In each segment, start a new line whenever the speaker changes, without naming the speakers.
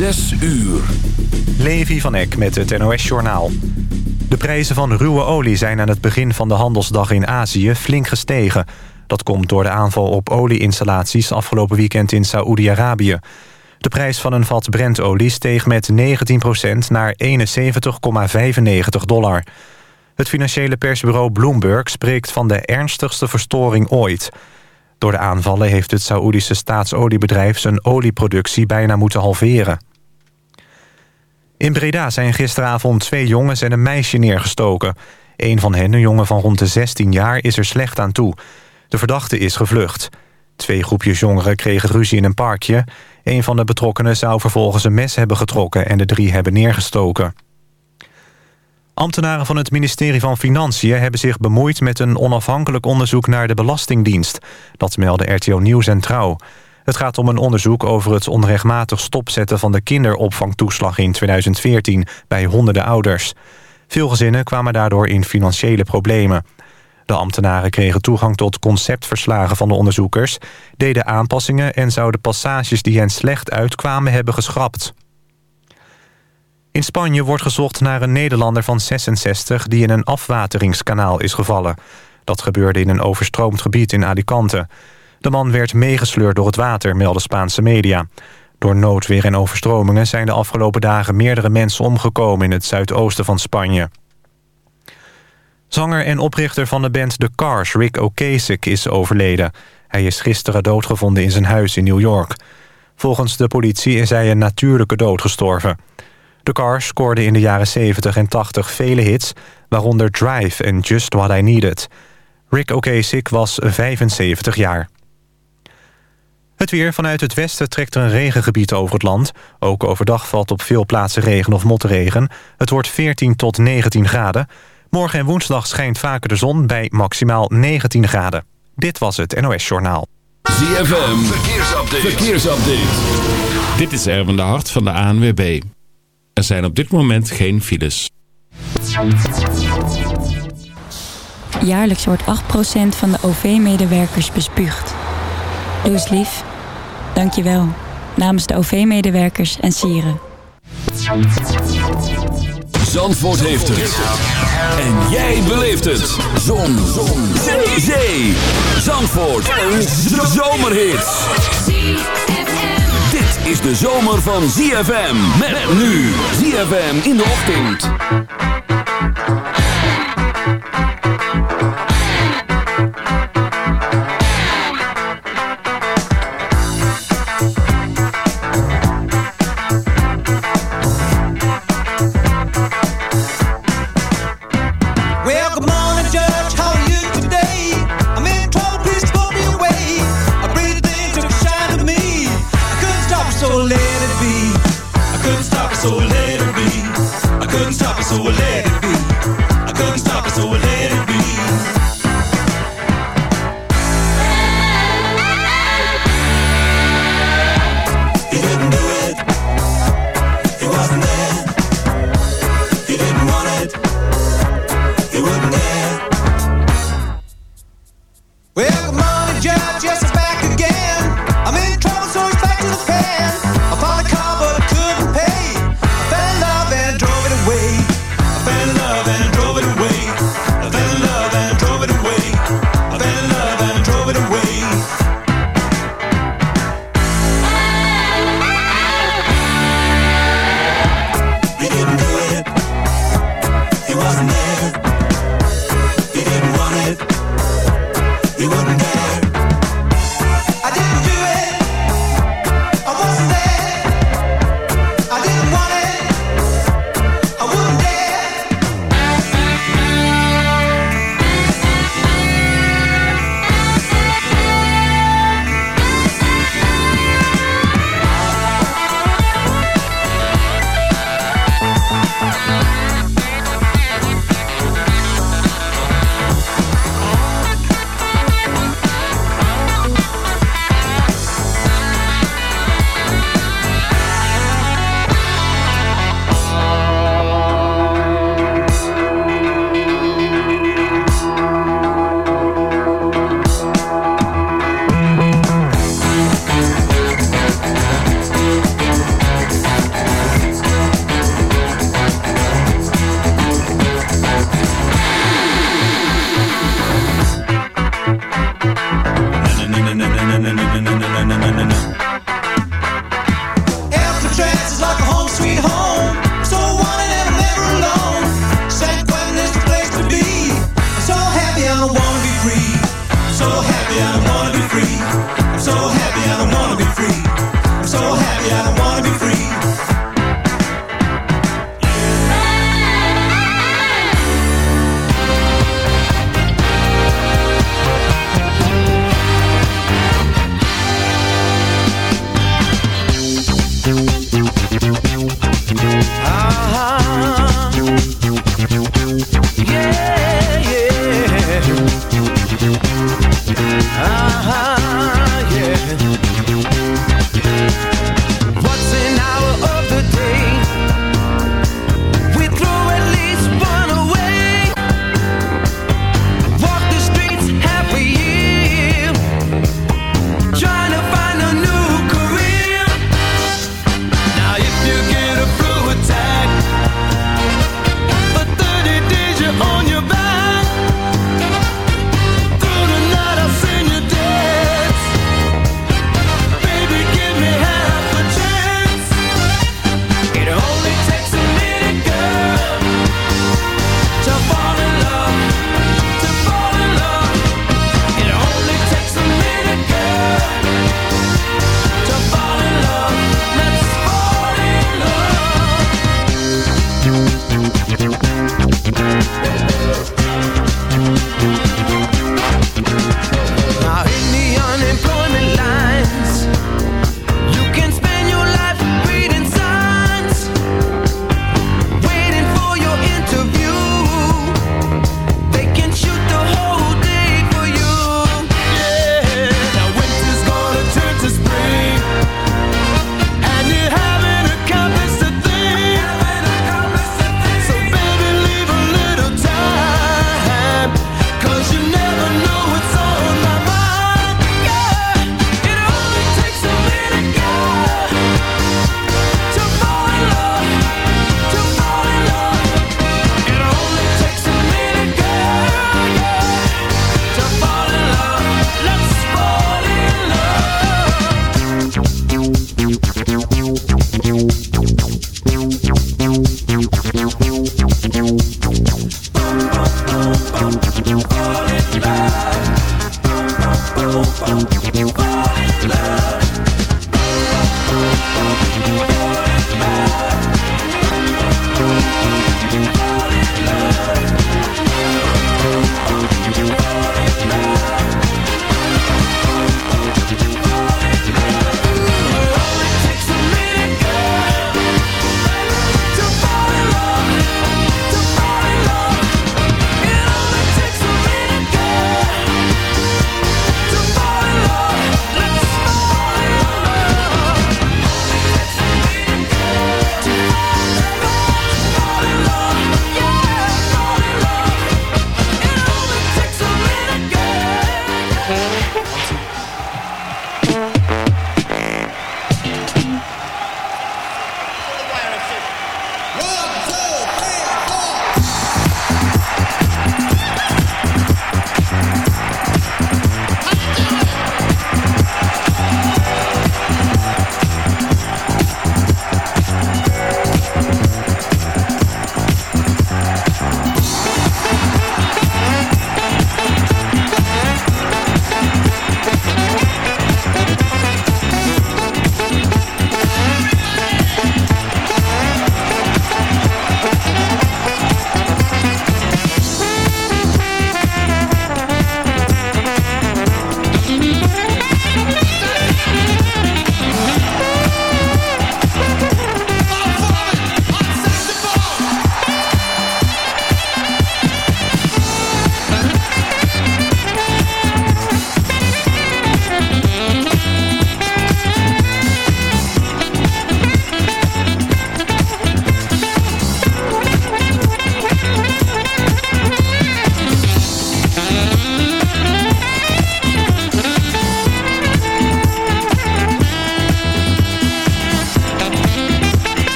Zes uur.
Levi van Eck met het NOS-journaal. De prijzen van ruwe olie zijn aan het begin van de handelsdag in Azië flink gestegen. Dat komt door de aanval op olieinstallaties afgelopen weekend in Saoedi-Arabië. De prijs van een vat Brentolie steeg met 19% naar 71,95 dollar. Het financiële persbureau Bloomberg spreekt van de ernstigste verstoring ooit. Door de aanvallen heeft het Saoedische staatsoliebedrijf zijn olieproductie bijna moeten halveren. In Breda zijn gisteravond twee jongens en een meisje neergestoken. Een van hen, een jongen van rond de 16 jaar, is er slecht aan toe. De verdachte is gevlucht. Twee groepjes jongeren kregen ruzie in een parkje. Een van de betrokkenen zou vervolgens een mes hebben getrokken... en de drie hebben neergestoken. Ambtenaren van het ministerie van Financiën hebben zich bemoeid met een onafhankelijk onderzoek naar de Belastingdienst. Dat melden RTO Nieuws en Trouw. Het gaat om een onderzoek over het onrechtmatig stopzetten van de kinderopvangtoeslag in 2014 bij honderden ouders. Veel gezinnen kwamen daardoor in financiële problemen. De ambtenaren kregen toegang tot conceptverslagen van de onderzoekers... deden aanpassingen en zouden passages die hen slecht uitkwamen hebben geschrapt. In Spanje wordt gezocht naar een Nederlander van 66... die in een afwateringskanaal is gevallen. Dat gebeurde in een overstroomd gebied in Alicante. De man werd meegesleurd door het water, melden Spaanse media. Door noodweer en overstromingen zijn de afgelopen dagen... meerdere mensen omgekomen in het zuidoosten van Spanje. Zanger en oprichter van de band The Cars, Rick Ocasek, is overleden. Hij is gisteren doodgevonden in zijn huis in New York. Volgens de politie is hij een natuurlijke dood gestorven. The Cars scoorde in de jaren 70 en 80 vele hits... waaronder Drive en Just What I Needed. Rick Ocasek was 75 jaar. Het weer vanuit het westen trekt er een regengebied over het land. Ook overdag valt op veel plaatsen regen of motregen. Het wordt 14 tot 19 graden. Morgen en woensdag schijnt vaker de zon bij maximaal 19 graden. Dit was het NOS Journaal.
ZFM, verkeersupdate. verkeersupdate.
Dit is Erwin de Hart van de ANWB. Er zijn op dit moment geen files.
Jaarlijks wordt 8% van de OV-medewerkers bespuugd. Doe eens lief. Dank je wel. Namens de OV-medewerkers en sieren.
Zandvoort heeft het. En jij beleeft het. Zon. Zon. Zee. Zee. Zandvoort. Een zomerhit. Dit is de zomer van ZFM. Met nu. ZFM in de ochtend.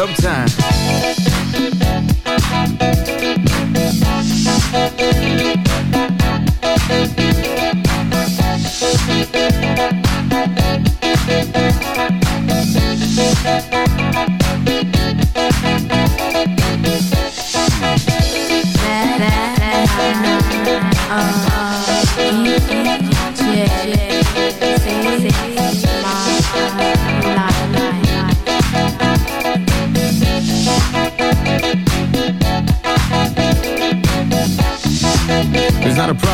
sometime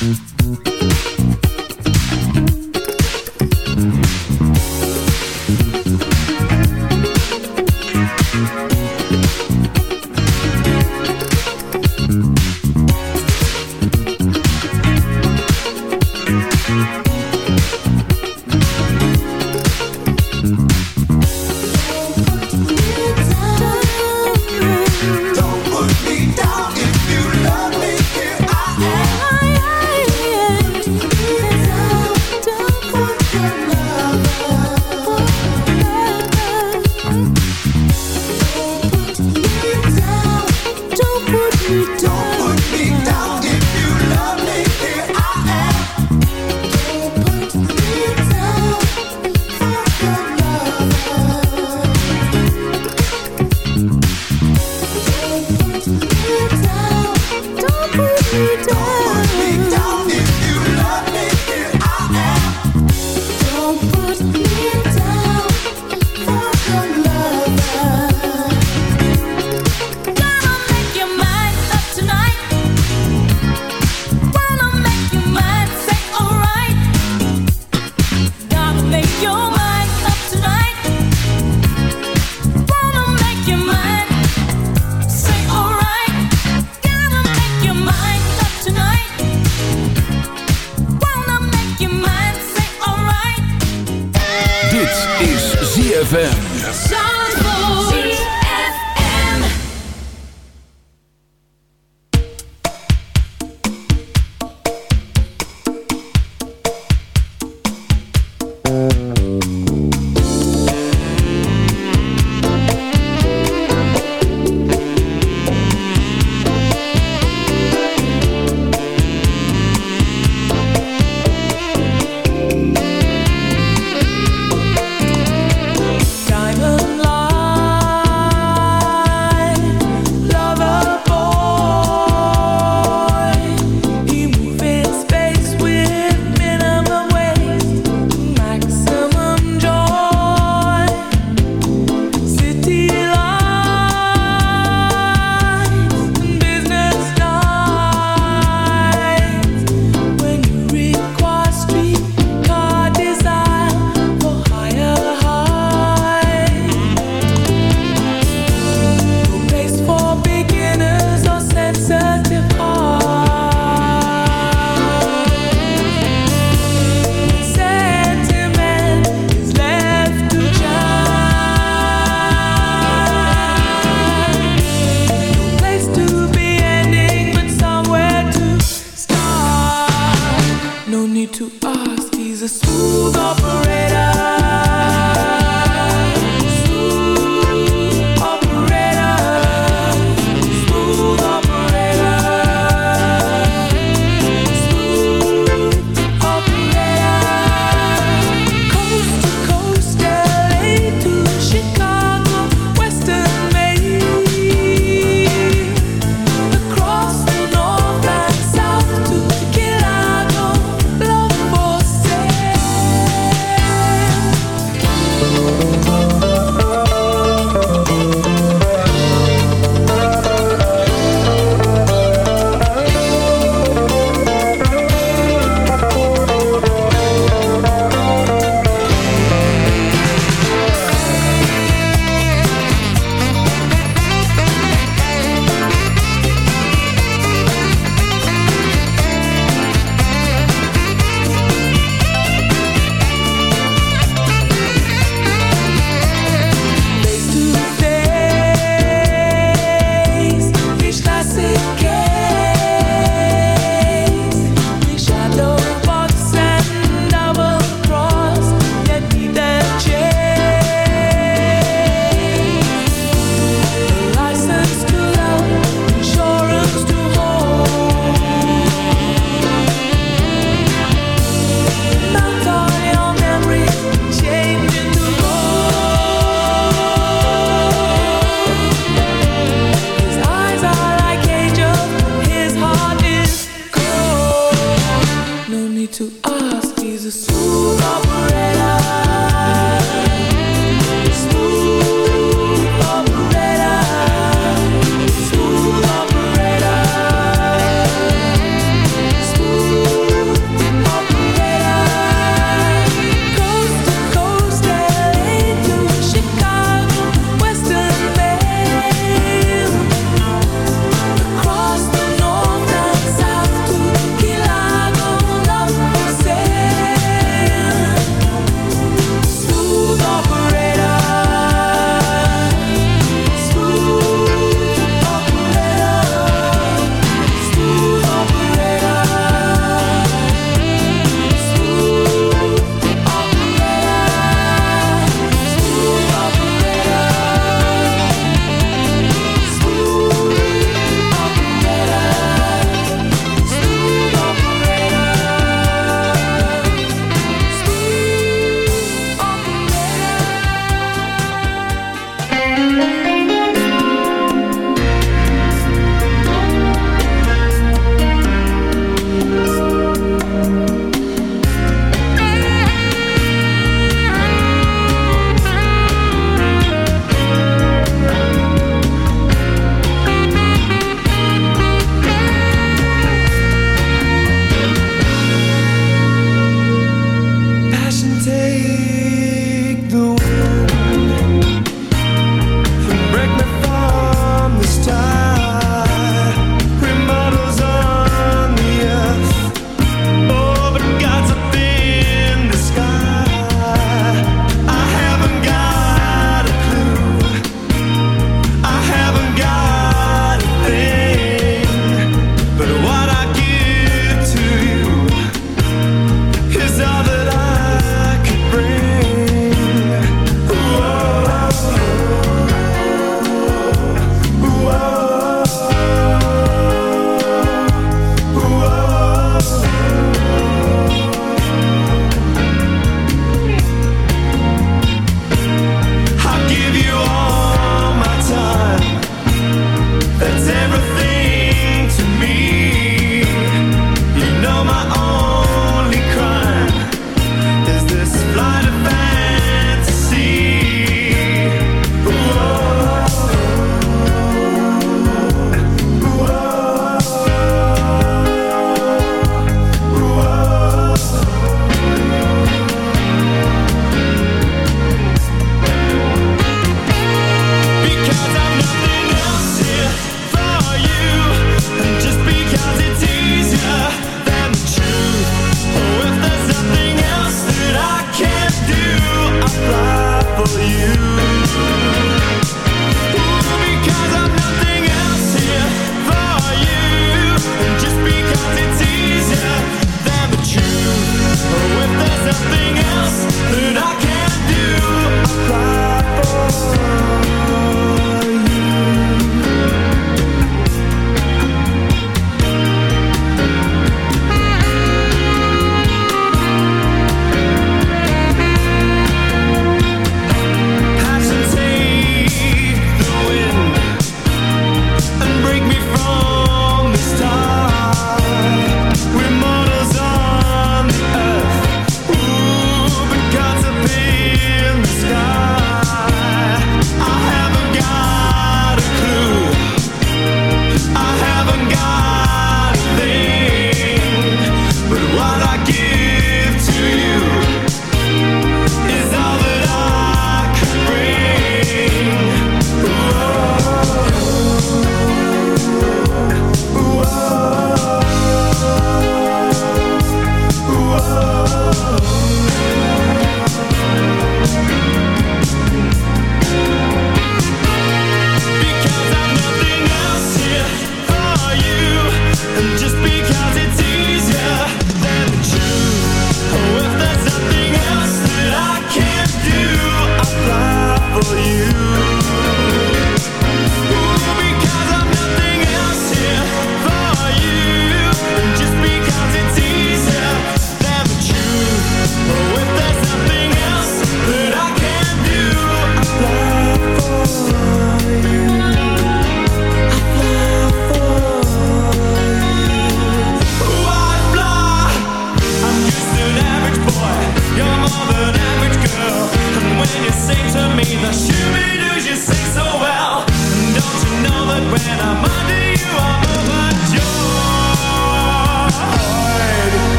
Mm-hmm.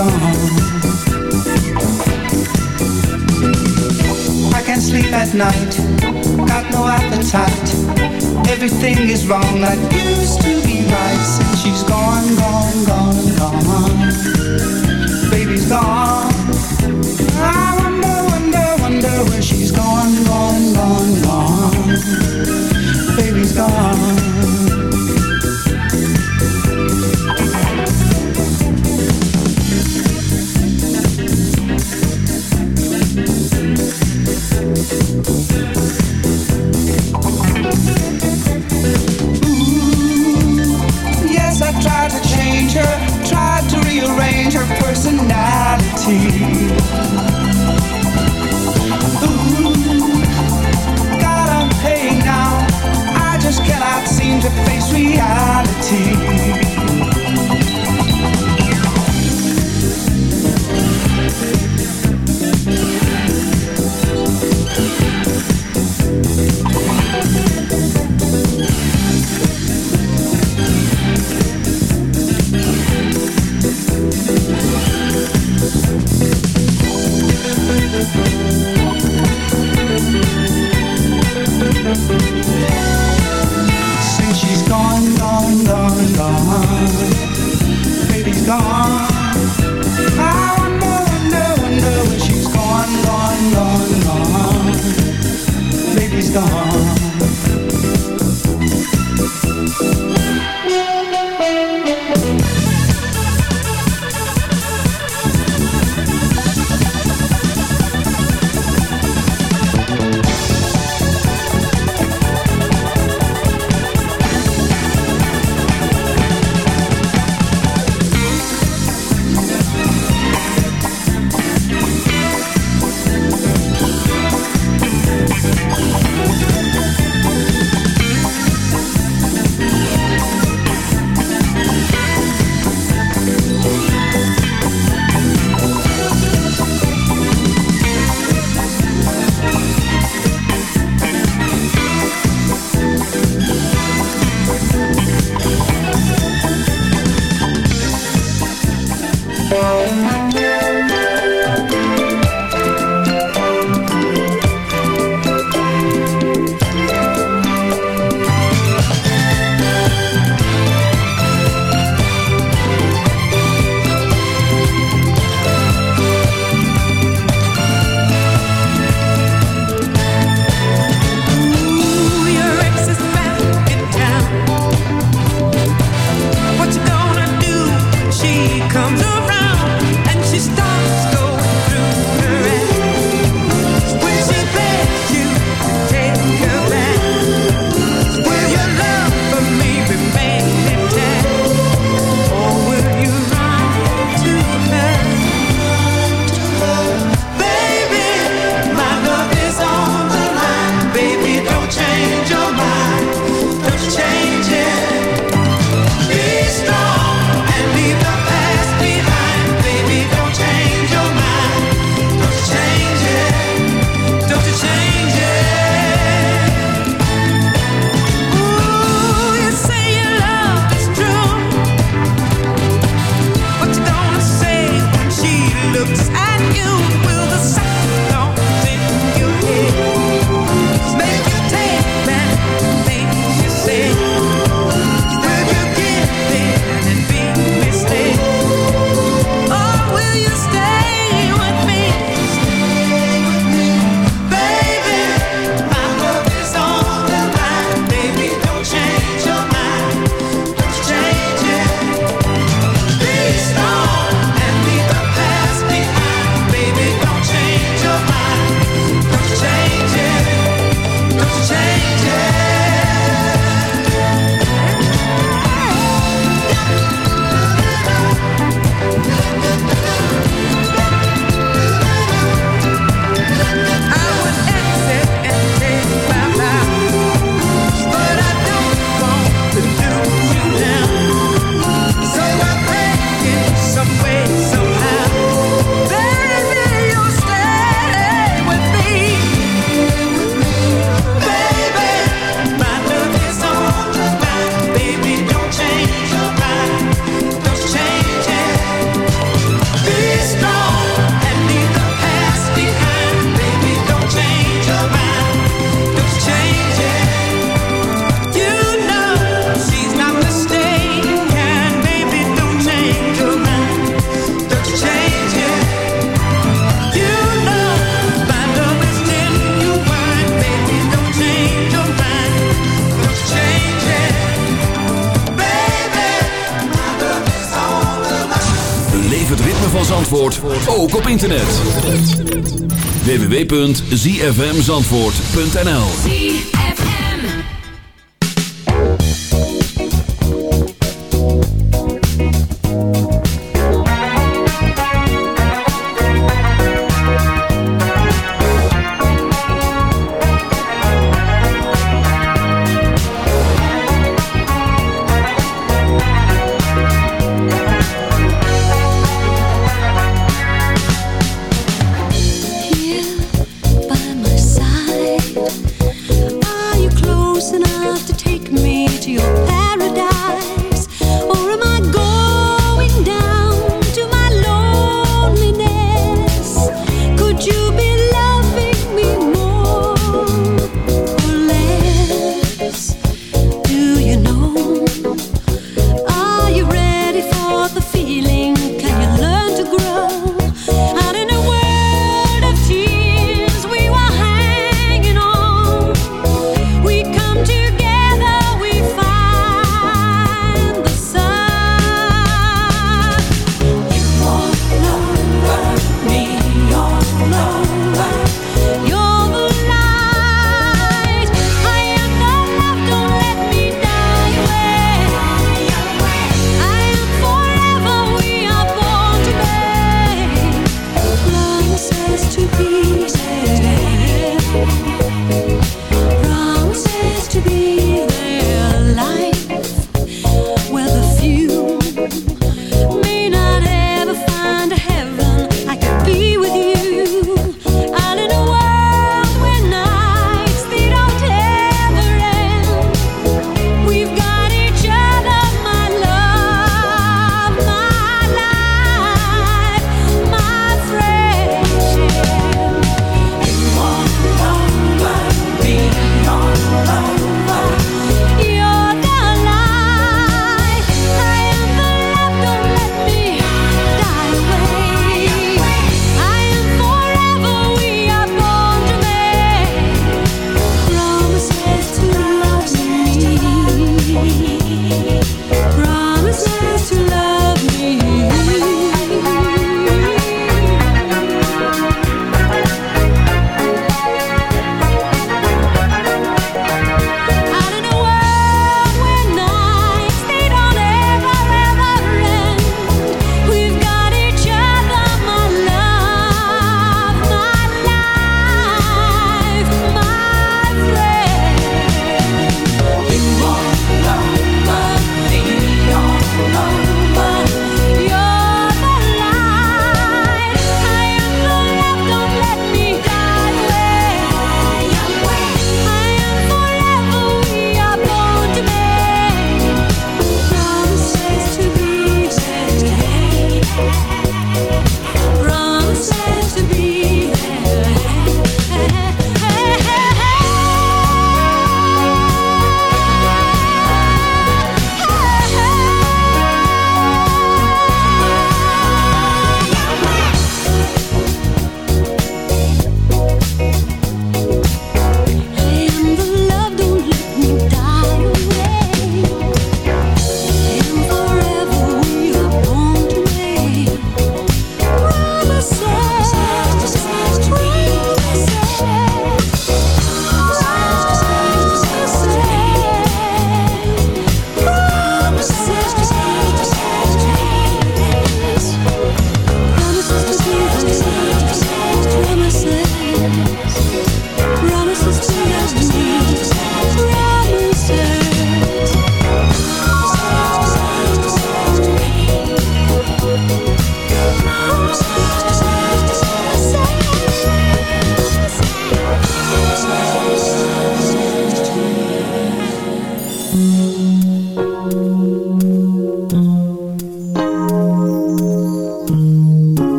gone. I can't sleep at night, got no appetite. Everything is wrong that used to be right since she's gone, gone, gone, gone. Baby's gone. personality. Ooh, now. I just cannot seem to face reality. Since she's gone, gone, gone, gone Baby's gone. I wonder, wonder, she's gone, gone, gone, gone Baby's gone.
www.zfmzandvoort.nl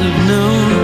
of
noon.